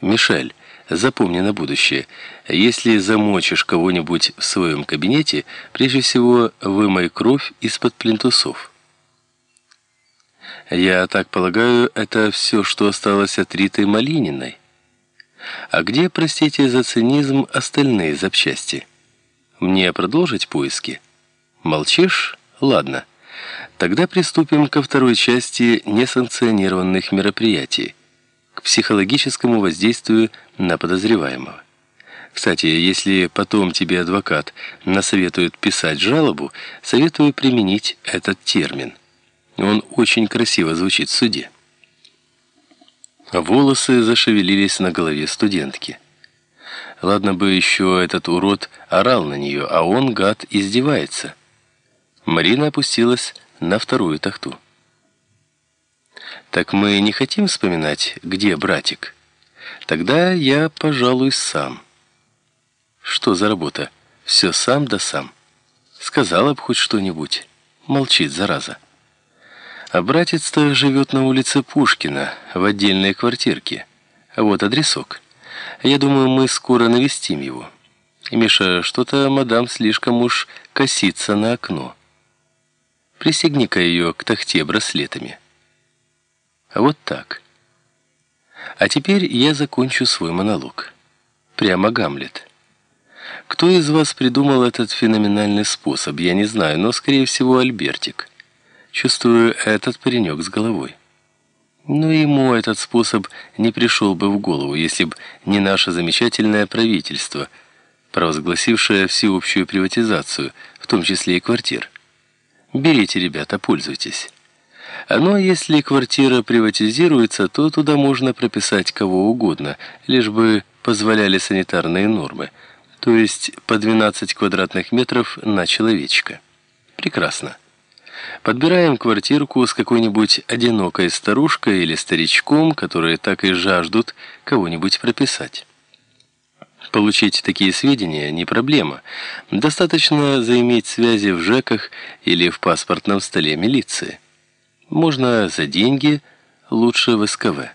Мишель, запомни на будущее, если замочишь кого-нибудь в своем кабинете, прежде всего вымой кровь из-под плинтусов. Я так полагаю, это все, что осталось от Риты Малининой. А где, простите за цинизм, остальные запчасти? Мне продолжить поиски? Молчишь? Ладно. Тогда приступим ко второй части несанкционированных мероприятий, к психологическому воздействию на подозреваемого. Кстати, если потом тебе адвокат насоветует писать жалобу, советую применить этот термин. Он очень красиво звучит в суде. Волосы зашевелились на голове студентки. Ладно бы еще этот урод орал на нее, а он, гад, издевается. Марина опустилась на вторую тахту. «Так мы не хотим вспоминать, где братик? Тогда я, пожалуй, сам». «Что за работа? Все сам да сам. Сказала б хоть что-нибудь. Молчит, зараза». А братец-то живет на улице Пушкина, в отдельной квартирке. Вот адресок. Я думаю, мы скоро навестим его. Миша, что-то мадам слишком уж косится на окно. Пристегни-ка ее к тахте браслетами. А вот так. А теперь я закончу свой монолог. Прямо Гамлет. Кто из вас придумал этот феноменальный способ, я не знаю, но, скорее всего, Альбертик. Чувствую, этот паренек с головой. Но ему этот способ не пришел бы в голову, если бы не наше замечательное правительство, провозгласившее всеобщую приватизацию, в том числе и квартир. Берите, ребята, пользуйтесь. Но ну, а если квартира приватизируется, то туда можно прописать кого угодно, лишь бы позволяли санитарные нормы, то есть по 12 квадратных метров на человечка. Прекрасно. Подбираем квартирку с какой-нибудь одинокой старушкой или старичком, которые так и жаждут кого-нибудь прописать. Получить такие сведения не проблема. Достаточно заиметь связи в ЖЭКах или в паспортном столе милиции. Можно за деньги, лучше в СКВ.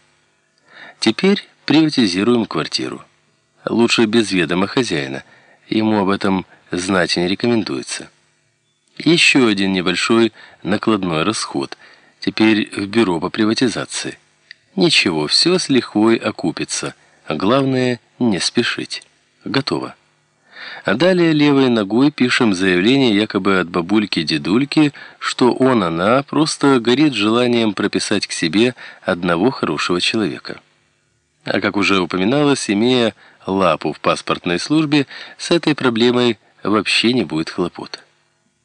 Теперь приватизируем квартиру. Лучше без ведома хозяина. Ему об этом знать не рекомендуется. Еще один небольшой накладной расход. Теперь в бюро по приватизации. Ничего, все с лихвой окупится. Главное, не спешить. Готово. А далее левой ногой пишем заявление якобы от бабульки-дедульки, что он, она просто горит желанием прописать к себе одного хорошего человека. А как уже упоминалось, имея лапу в паспортной службе, с этой проблемой вообще не будет хлопот.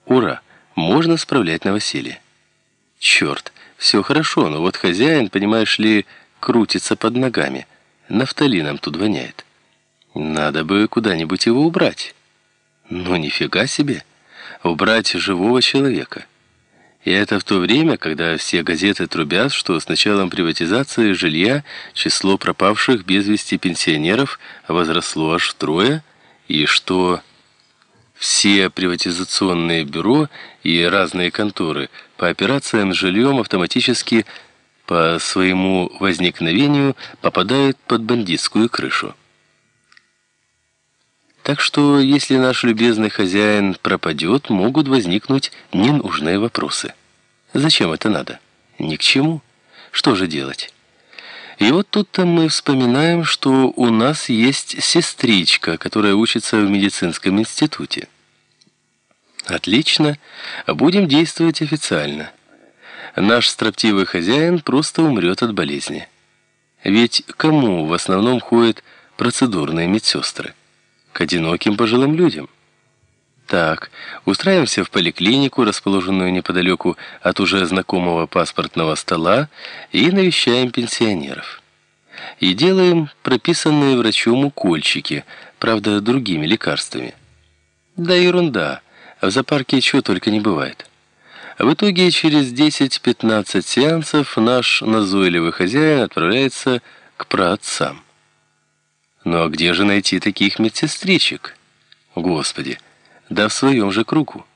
Ура! Можно справлять новоселье. Черт, все хорошо, но вот хозяин, понимаешь ли, крутится под ногами. Нафталином тут воняет. Надо бы куда-нибудь его убрать. Ну, нифига себе. Убрать живого человека. И это в то время, когда все газеты трубят, что с началом приватизации жилья число пропавших без вести пенсионеров возросло аж втрое, и что все приватизационные бюро и разные конторы по операциям с жильем автоматически по своему возникновению попадают под бандитскую крышу. Так что, если наш любезный хозяин пропадет, могут возникнуть ненужные вопросы. Зачем это надо? Ни к чему. Что же делать? И вот тут-то мы вспоминаем, что у нас есть сестричка, которая учится в медицинском институте. Отлично. Будем действовать официально. Наш строптивый хозяин просто умрет от болезни. Ведь кому в основном ходят процедурные медсестры? К одиноким пожилым людям. Так, устраиваемся в поликлинику, расположенную неподалеку от уже знакомого паспортного стола, и навещаем пенсионеров. И делаем прописанные врачом укольчики, правда, другими лекарствами. Да ерунда, в зоопарке чего только не бывает. В итоге через 10-15 сеансов наш назойливый хозяин отправляется к праотцам. Ну а где же найти таких медсестричек? Господи, да в своем же кругу.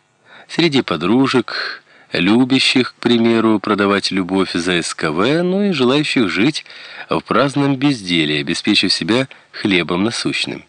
Среди подружек, любящих, к примеру, продавать любовь за СКВ, но и желающих жить в праздном безделии, обеспечив себя хлебом насущным.